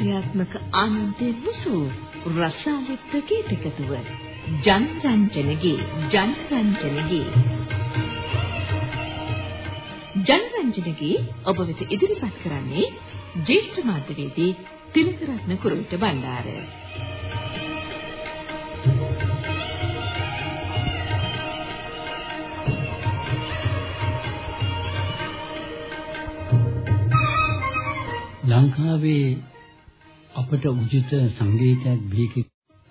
සෞන්දර්යාත්මක ආනන්දයේ මුසු රසාලිත් ගීතකතුව ජනරංජනගේ ජනරංජනගේ. ජනරංජනගේ ඔබ වෙත ඉදිරිපත් කරන්නේ ජේෂ්ඨ මාධ්‍යවේදී තිලකරත්න කුරුවිට බණ්ඩාර. ලංකාවේ අපට උචිත සංගීතයක් බිහිකි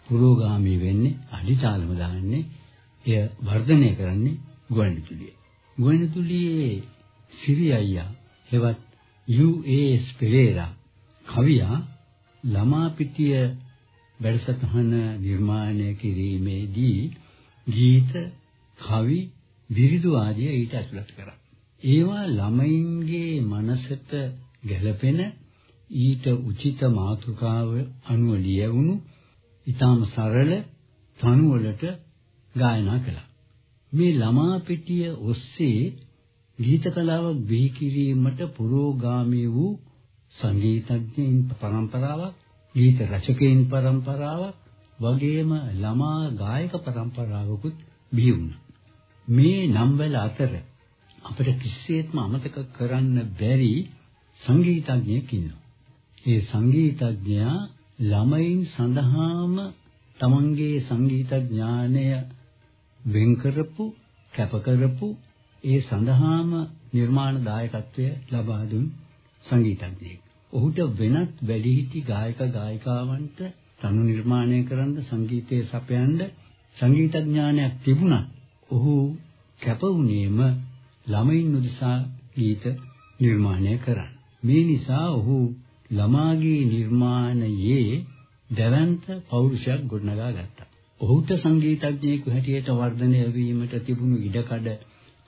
පුරෝගාමී වෙන්නේ අඩිතාලම දාන්නේ එය වර්ධනය කරන්නේ ගුවන්විදුලිය. ගුවන්විදුලියේ සිරි අයියා හෙවත් යූ.ඒස් පෙරේරා කවියා ළමා පිටිය වැඩසටහන නිර්මාණය කිරීමේදී ගීත කවි විරිදු ආදිය ඊට ඇතුළත් කරා. ඒවා ළමයින්ගේ මනසට ගැළපෙන ඊට උචිත මාතෘකාව අනුව ලියවුණු ඊටාම සරල තනුවලට ගායනා කළා. මේ ළමා පෙට්ටිය ඔස්සේ ගීත කලාවක් බිහි කිරීමට පුරෝගාමී වූ සංගීතඥයින් පරම්පරාවක්, ගීත රචකයින් පරම්පරාවක් වගේම ළමා ගායක පරම්පරාවකුත් බිහි වුණා. මේ නම්වල අතර අපිට කිසිසේත්ම අමතක කරන්න බැරි සංගීතඥයෙක් ඉන්නවා. ඒ සංගීතඥයා ළමයින් සඳහාම තමන්ගේ සංගීත ඥානය වෙන් කරපු කැප කරපු ඒ සඳහාම නිර්මාණ දායකත්වය ලබා දුන් සංගීතඥයෙක්. ඔහුට වෙනත් වැඩිහිටි ගායක ගායිකාවන්ට තනු නිර්මාණය කරන්න සංගීතයේ සපයන්න සංගීත ඥානයක් තිබුණත් ඔහු කැප වුණේම ළමයින් උදෙසා ගීත නිර්මාණය කරන්න. මේ නිසා ඔහු ළමාගේ නිර්මාණයේ දැවැන්ත පෞරුෂයක් ගොඩනගා ගත්තා. ඔහුට සංගීතඥයෙකු හැටියට වර්ධනය වීමට තිබුණු ඉඩකඩ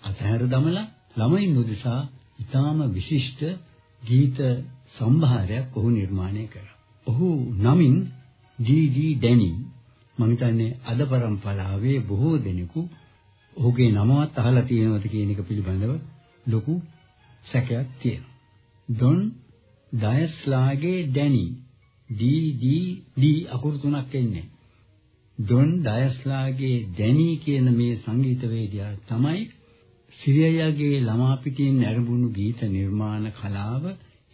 අතහැර දමලා ළමයින් උදෙසා ඊටාම විශිෂ්ට ගීත සම්භාරයක් ඔහු නිර්මාණය කළා. ඔහු නමින් ඩී.ඩී. ඩැනි මම හිතන්නේ අද පරම්පරාවේ බොහෝ දෙනෙකු ඔහුගේ නමවත් අහලා තියෙනවද කියන එක පිළිබඳව ලොකු සැකයක් තියෙනවා. ඩොන් ඩයස්ලාගේ ඩැනි ඩී ඩී ඩී අකුරු තුනක් එන්නේ. ඩොන් ඩයස්ලාගේ ඩැනි කියන මේ සංගීතවේදියා තමයි සිරියයාගේ ළමා පිටින් ඇරඹුණු ගීත නිර්මාණ කලාව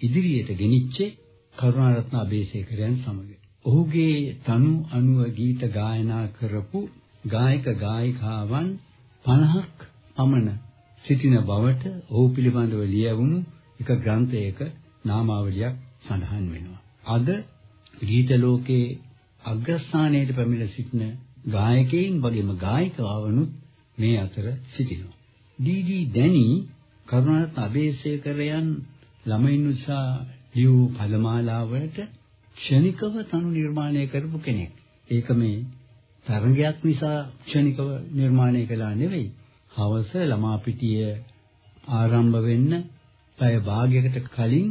ඉදිරියට ගෙනිච්චේ කරුණාරත්න අබේසේකරයන් සමග. ඔහුගේ තනු අනුව ගීත ගායනා කරපු ගායක ගායිකාවන් 50ක් පමණ සිටින බවට ඔහු පිළිබඳව ලියවුණු එක ග්‍රන්ථයක නාමාවලියක් සඳහන් වෙනවා. අද ගීත ලෝකයේ අග්‍රස්ථානයේ පැමිණ සිටින ගායකයින් වගේම ගායිකාවනුත් මේ අතර සිටිනවා. ඩී.ඩී. දැනි කරුණාරත්න අබේසේකරයන් ළමයින් උසා ලියූ පදමාලාවලට ක්ෂණිකව තනු නිර්මාණය කරපු කෙනෙක්. ඒක මේ තරංගයක් නිසා ක්ෂණිකව නිර්මාණය කළා නෙවෙයි. හවස ළමා පිටිය ආරම්භ වෙන්න පැය භාගයකට කලින්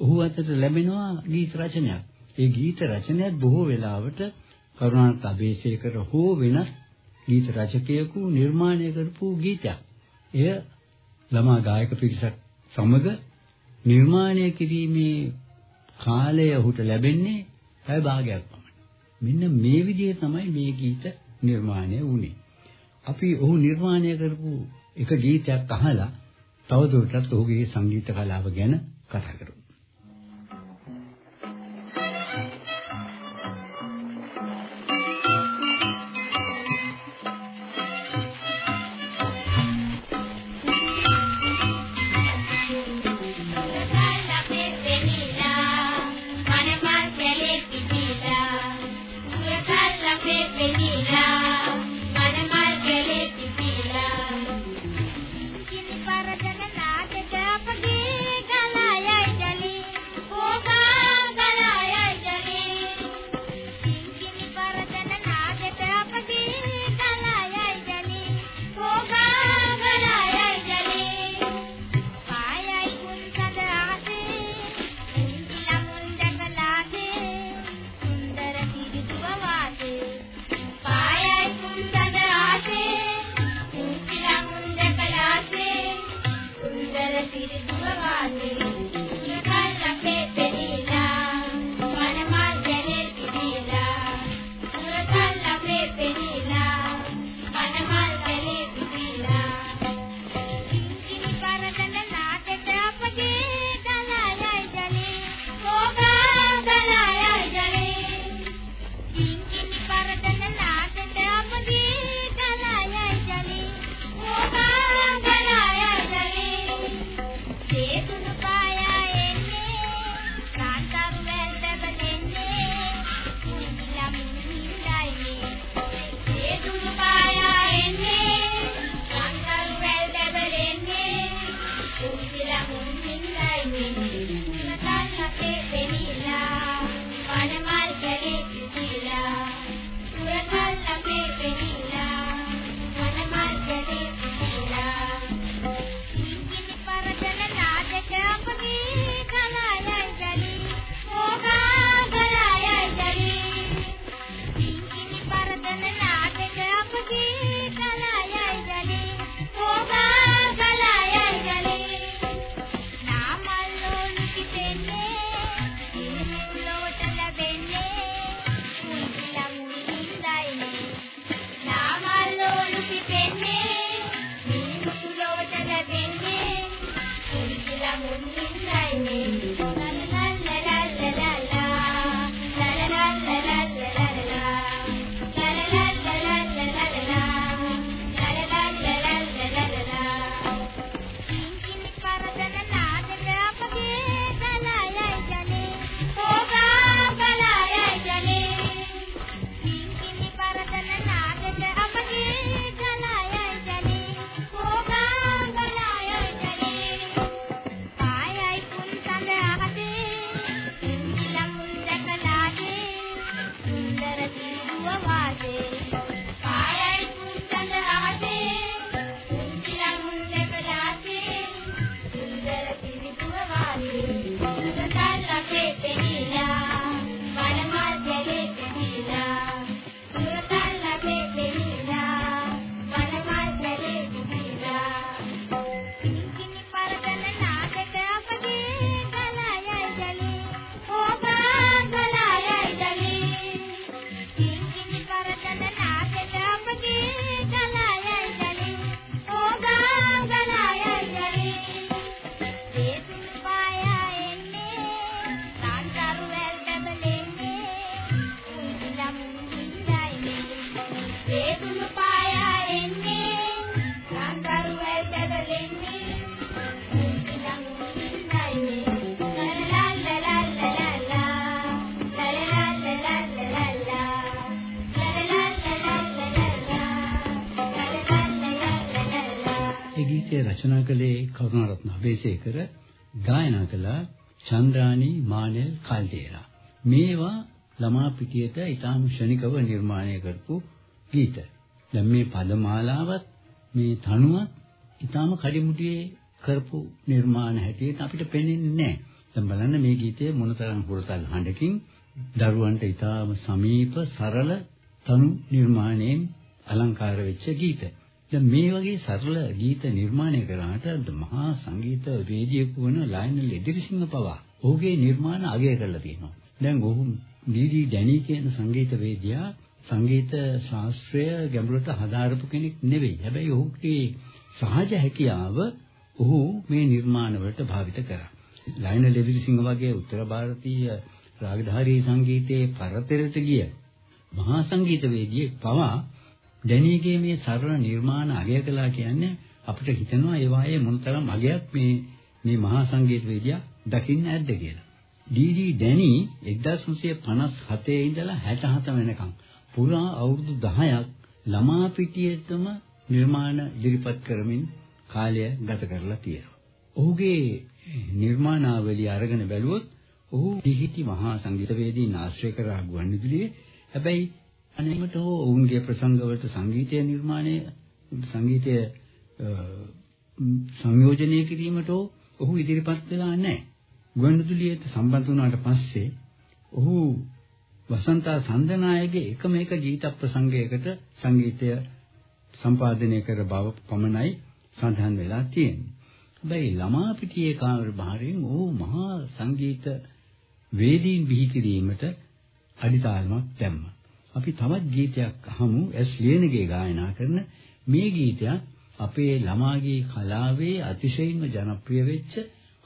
ඔහු අතට ලැබෙනවා ගීත රචනයක්. ඒ ගීත රචනයත් බොහෝ වෙලාවට කරුණාරත්න අබේසේකර හෝ වෙනස් ගීත රචකයෙකු නිර්මාණය කරපු ගීතයක්. එය ළමා ගායක පිරිසක් සමග නිර්මාණය කිරීමේ කාලය ඔහුට ලැබෙන්නේ පැය භාගයක් පමණයි. මෙන්න මේ විදිහේ තමයි මේ ගීත නිර්මාණය වුනේ. අපි ඔහු නිර්මාණය කරපු එක ගීතයක් අහලා තවදුරටත් ඔහුගේ සංගීත කලාව ගැන කතා කරමු. රචනා කළේ කරුණාරත්න අබේසේකර ගායනා කළා චන්ද්‍රානි මානෙල් කල්දේරා. මේවා ළමා පිටියට ඊටාම ශනිකව නිර්මාණය කරපු ගීත. දැන් මේ පදමාලාවත් මේ තනුවත් ඊටාම කඩිමුඩියේ කරපු නිර්මාණ හැටියට අපිට පේන්නේ නැහැ. දැන් බලන්න මේ ගීතය මොනතරම් හුරතල් හඬකින් දරුවන්ට ඊටාම සමීප සරල තනු නිර්මාණයෙන් අලංකාර වෙච්ච ගීත. දැන් මේ වගේ සරල ගීත නිර්මාණය කරාට මහා සංගීත වේදිකයෙකු වන ලයනල් එදිරිසිංහ පවා ඔහුගේ නිර්මාණ අගය කරලා තියෙනවා. දැන් ඔහු ඩීඩී ඩැනි කියන සංගීත වේදියා සංගීත ශාස්ත්‍රය ගැඹුරට හදාරපු කෙනෙක් නෙවෙයි. හැබැයි ඔහුගේ සහජ හැකියාව ඔහු මේ නිර්මාණ වලට භාවිත කරා. ලයනල් එදිරිසිංහ වගේ උත්තර ಭಾರತೀಯ රාගධාරී සංගීතයේ පරතරයට ගිය මහා සංගීතවේදියෙක් පවා ඩැනීගේ මේ සරල නිර්මාණ අගය කළා කියන්නේ අපිට හිතෙනවා ඒ වායේ මොනතරම් අගයක් මේ මේ මහා සංගීතවේදියා දකින්න ඇද්ද කියලා. ඩී.ඩී. ඩැනි 1957 ඉඳලා 67 වෙනකම් පුරා අවුරුදු 10ක් ළමා පිටියේතම නිර්මාණ ඉදිරිපත් කරමින් කාලය ගත කරලා තියෙනවා. ඔහුගේ නිර්මාණාවලිය අරගෙන බැලුවොත් ඔහු දිහිටි මහා සංගීතවේදීන් ආශ්‍රය කරා ගුවන්විදුලියේ හැබැයි අනේකට හෝ ඔවුන්ගේ ප්‍රසංගවලට සංගීතය නිර්මාණය සංගීතය සංයෝජනය කිරීමට ඔහු ඉදිරිපත් වෙලා නැහැ. ගුවන්විදුලියට සම්බන්ධ වුණාට පස්සේ ඔහු වසන්තා සඳනායගේ එකම එක ගීත ප්‍රසංගයකට සංගීතය සම්පාදනය කර බව පමණයි සඳහන් වෙලා තියෙන්නේ. හැබැයි ළමා පිටියේ කාමර බාහිරින් ඔහු මහා සංගීත වේදීන් බිහි කිරීමට අඩිතාලමක් දැම්මා. අපි තවත් ගීතයක් අහමු එස් ලියනගේ ගායනා කරන මේ ගීතයක් අපේ ළමාගේ කලාවේ අතිශයින්ම ජනප්‍රිය වෙච්ච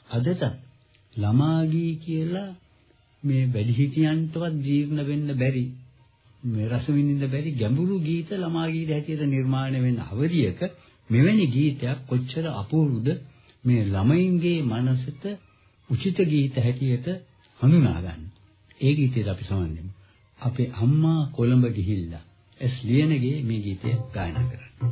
අදටත් ළමාගී කියලා මේ වැඩිහිටියන්ටවත් ජීර්ණ වෙන්න බැරි මේ රස විඳින්න බැරි ගැඹුරු ගීත ළමා ගීත හැටියට නිර්මාණය වෙන අවධියක මෙවැනි ගීතයක් කොච්චර අපූර්වද මේ ළමයින්ගේ මනසට උචිත ගීත හැටියට හඳුනා ගන්න. ඒ ගීතයට අපි සමන්නෙමු. අපේ අම්මා කොළඹ ගිහිල්ලා එස් ලියනගේ මේ ගීතය ගායනා කරන්නේ.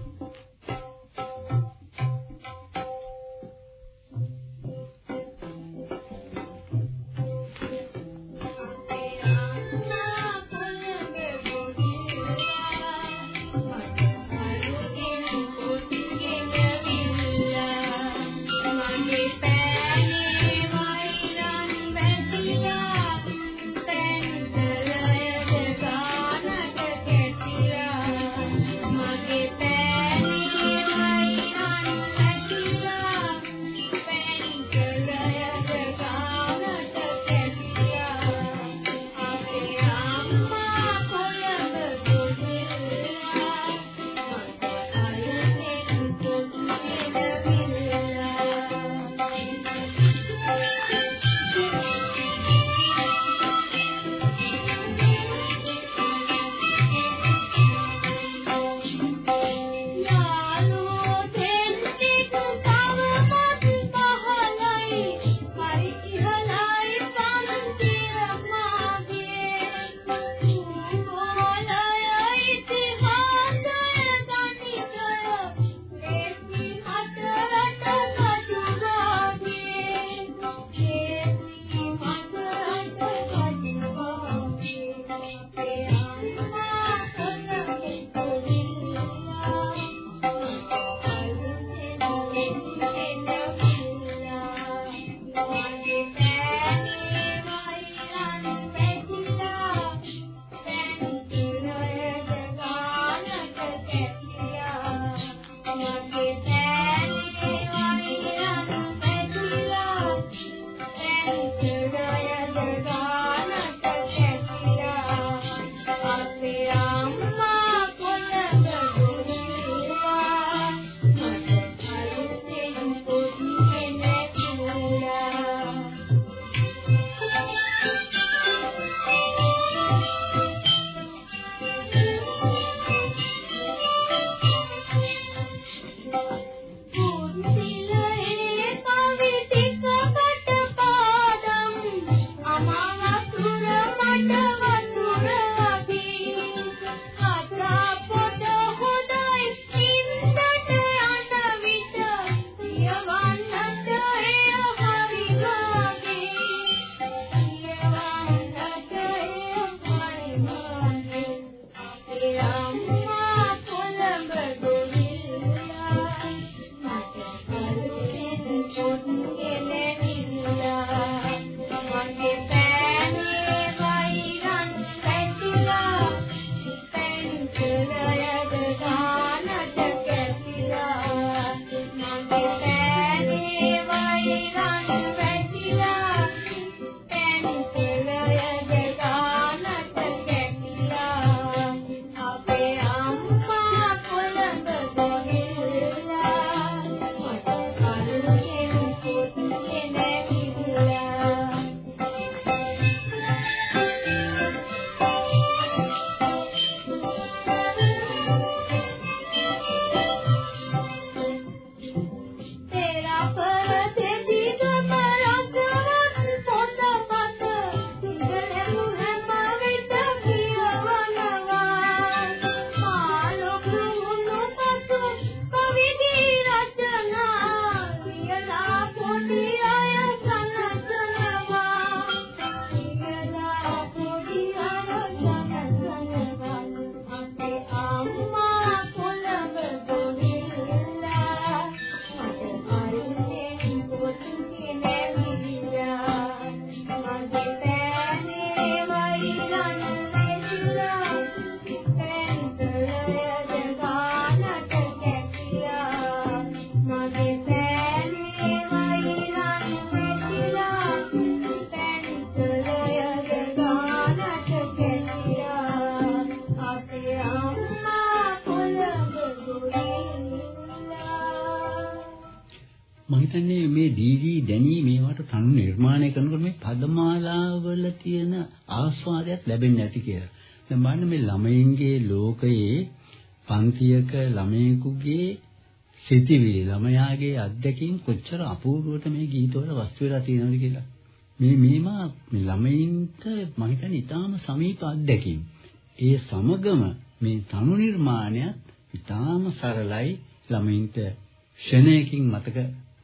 පන්තියක ළමයෙකුගේ සිතිවිලි ළමයාගේ අත්දැකීම් කොච්චර අපූර්වට මේ ගීතවල වස්තු වෙලා තියෙනවද කියලා. මේ මේවා මේ ළමයින්ට මම හිතන්නේ ඊටාම සමීප අත්දැකීම්. ඒ සමගම මේ තනු නිර්මාණයත් ඊටාම සරලයි ළමයින්ට ක්ෂණයකින් මතක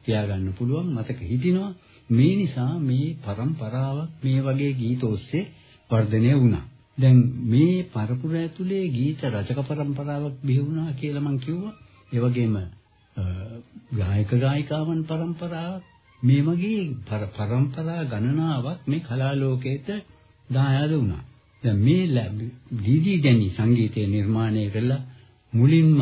තියාගන්න පුළුවන් මතක හිටිනවා. මේ නිසා මේ પરම්පරාවක් මේ වගේ ගීත ඔස්සේ වර්ධනය වුණා. දැන් මේ පරපුර ඇතුලේ ගීත රචක પરම්පරාවක් බිහි වුණා කියලා මම කිව්වා. ඒ වගේම ගායක ගායිකාවන් પરම්පරාවක් මේ වගේ પરම්පරා ගණනාවක් මේ කලා ලෝකයට දායාද වුණා. දැන් මේ දීදී දැනි සංගීතය නිර්මාණය කළා මුලින්ම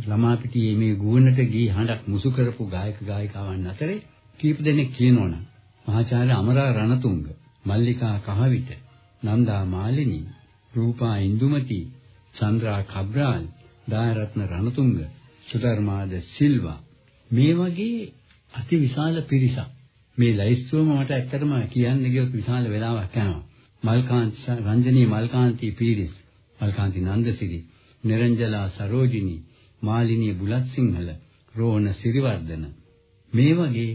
ළමා පිටියේ මේ ගුවනට ගී හඬක් මුසු කරපු ගායක ගායිකාවන් අතරේ කීප දෙනෙක් කියනවනම් මහාචාර්ය අමරා රණතුංග මල්ලිකා කහවිට නන්දා මාලිනී, රූපා ඉන්දුමති, චන්ද්‍රා කබ්‍රාල්, දායරත්න රණතුංග, සුධර්මාද සිල්වා. මේ වගේ අති විශාල පිරිසක්. මේ ලයිස්තුවම මට ඇත්තටම කියන්න ගියොත් විශාල වෙලාවක් යනවා. මල්කාන්ත රංජනී මල්කාන්ති පීරිස්, මල්කාන්ති නන්දසිරි, නිරංජලා සරෝජිනී, මාලිනී බුලත් සිංහල, රෝහණ සිරිවර්ධන. මේ වගේ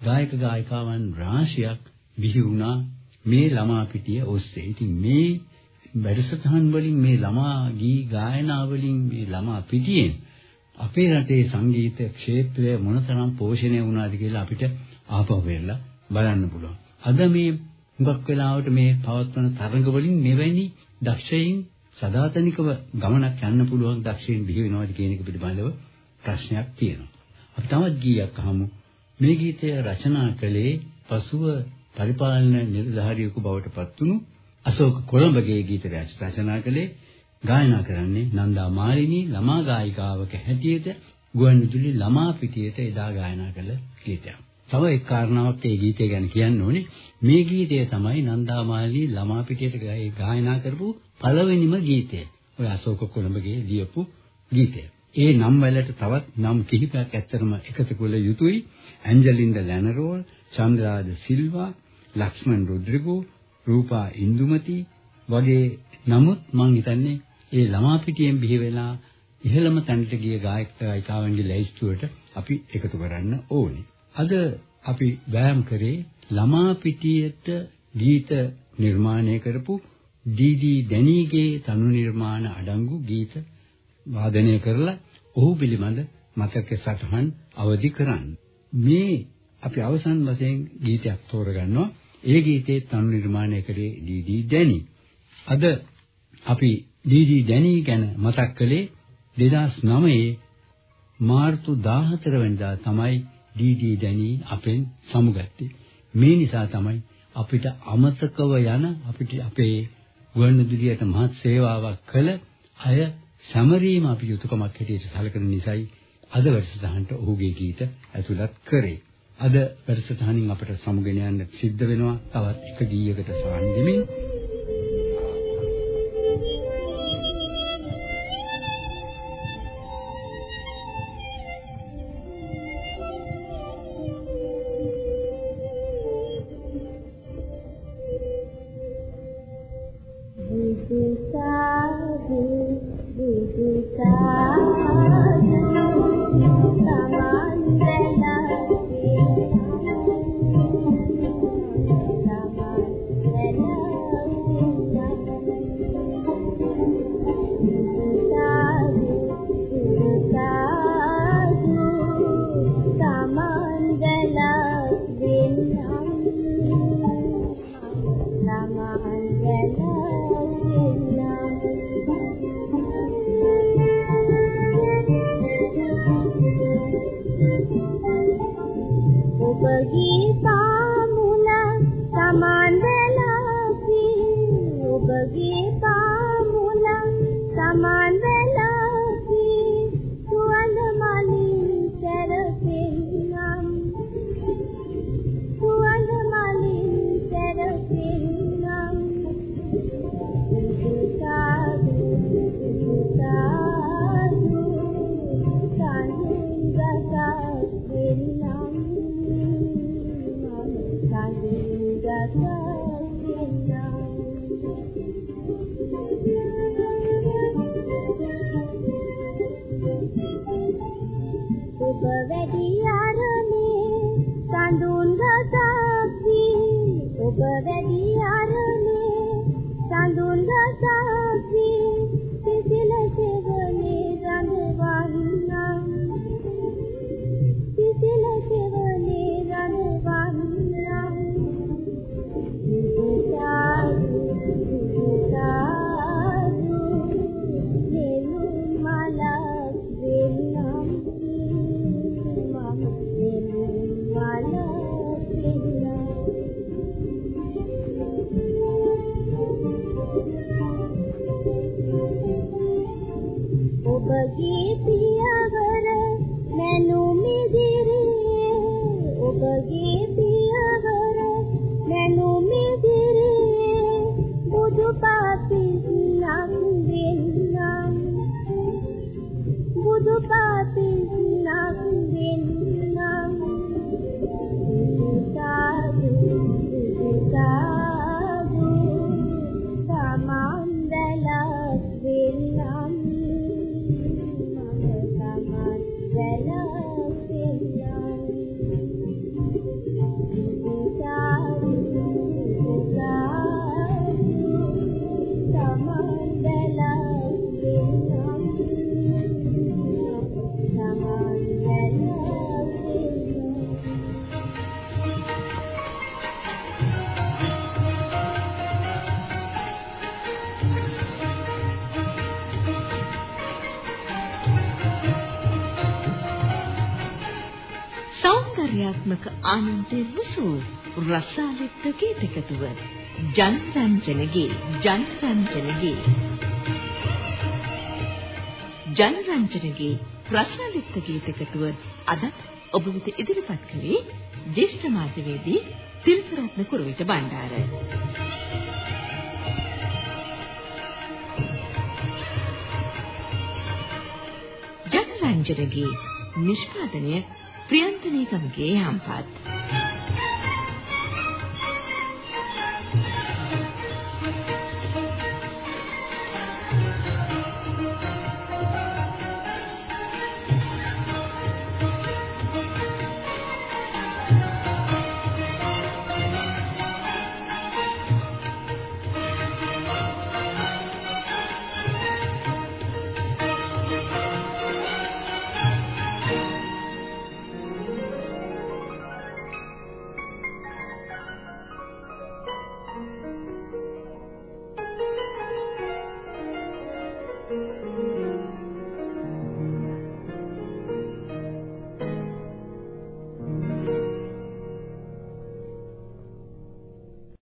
ගායක ගායිකාවන් රාශියක් බිහි වුණා. මේ ළමා පිටිය ඔස්සේ. ඉතින් මේ වැඩසටහන් වලින් මේ ළමා ගී ගායනා වලින් මේ ළමා පිටියෙන් අපේ රටේ සංගීත ක්ෂේත්‍රය මොනතරම් පෝෂණය වුණාද කියලා අපිට ආපහු වෙලා බලන්න පුළුවන්. අද මේ හුඟක් වෙලාවට මේ පවත්වන තරඟ වලින් මෙවැනි දක්ෂයින් සදාතනිකව ගමනක් යන්න පුළුවන් දක්ෂයින් බිහි වෙනවද කියන එක පිළිබඳව ප්‍රශ්නයක් තියෙනවා. අපි තවත් ගීයක් අහමු. මේ ගීතය රචනා කළේ පසුව පරිපාලන නිලධාරියෙකු බවට පත්වුණු අශෝක කොළඹගේ ගීත රචනා කළේ ගායනා කරන්නේ නන්දා මාලිනී ළමා ගායිකාවක හැටියට ගුවන්විදුලි ළමා පිටියට එදා ගායනා කළ ගීතයක්. තව එක් කාරණාවක් ඒ ගීතය ගැන කියන්න ඕනේ. මේ ගීතය තමයි නන්දා මාලිනී ළමා පිටියට ගායනා කරපු පළවෙනිම ගීතය. ඔය අශෝක කොළඹගේ ලියපු ගීතය. ඒ නම් වලට තවත් නම් කිහිපයක් ඇත්තරම එකතු කළ යුතුයි. ඇන්ජලින්ද ලැනරෝල්, චන්ද්‍රාද සිල්වා, ලක්ෂ්මන් රොඩ්රිගෝ, රූපා ඉන්දුමති වගේ නමුත් මම හිතන්නේ ඒ ළමා පිටියෙන් බිහි වෙලා ඉහළම තැනට ගිය ගායක ගායිකාවන්ගේ ලැයිස්තුවට අපි එකතු කරන්න ඕනේ. අද අපි වෑයම් කරේ ළමා පිටියට ගීත නිර්මාණය කරපු ඩීඩී දැනීගේ තනු නිර්මාණ අඩංගු ගීත වාදනය කරලා ඔහු පිළිබඳ මතක සටහන් අවදි කරන්න. මේ අපි අවසන් වශයෙන් ගීතයක් තෝරගන්නවා. ඒ ගීතේ තනු නිර්මාණය කරේ ඩීඩී දැනී. අද අපි ඩීඩී දැනී ගැන මතක් කළේ 2009 මාර්තු 14 වෙනිදා තමයි ඩීඩී දැනී අපෙන් සමුගත්තේ. මේ නිසා තමයි අපිට අමතකව යන අපිට අපේ ගුවන්විදුලියට මහත් සේවාවක් කළ අය සමරීම අපි යුතුයකමක් හැටියට සැලකෙන නිසායි අද වැඩසටහනට ඔහුගේ ගීත ඇතුළත් කරේ. අද වැඩසටහනින් අපට සමුගෙන යන්න සිද්ධ වෙනවා තවත් එක ගීයකට සවන් දෙමින් Yes, සෞන්දර්යාත්මක ආනන්දේ මුසු රසාලිත් ගීතකතුව ජනරංජනගේ ජනරංජනගේ. ජනරංජනගේ රසාලිත් ගීතකතුව අද ඔබ වෙත ඉදිරිපත් කළේ ජේෂ්ඨ මාධ්‍යවේදී තිල්කරත්න කුරුවිට බණ්ඩාර. ජනරංජනගේ නිෂ්පාදනය ප්‍රියන්තනී ගමගේ හම්පත්